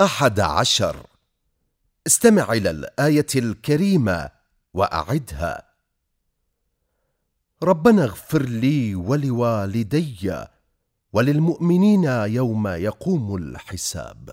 أحد عشر. استمع إلى الآية الكريمة وأعدها. ربنا اغفر لي ولوالدي وللمؤمنين يوم يقوم الحساب.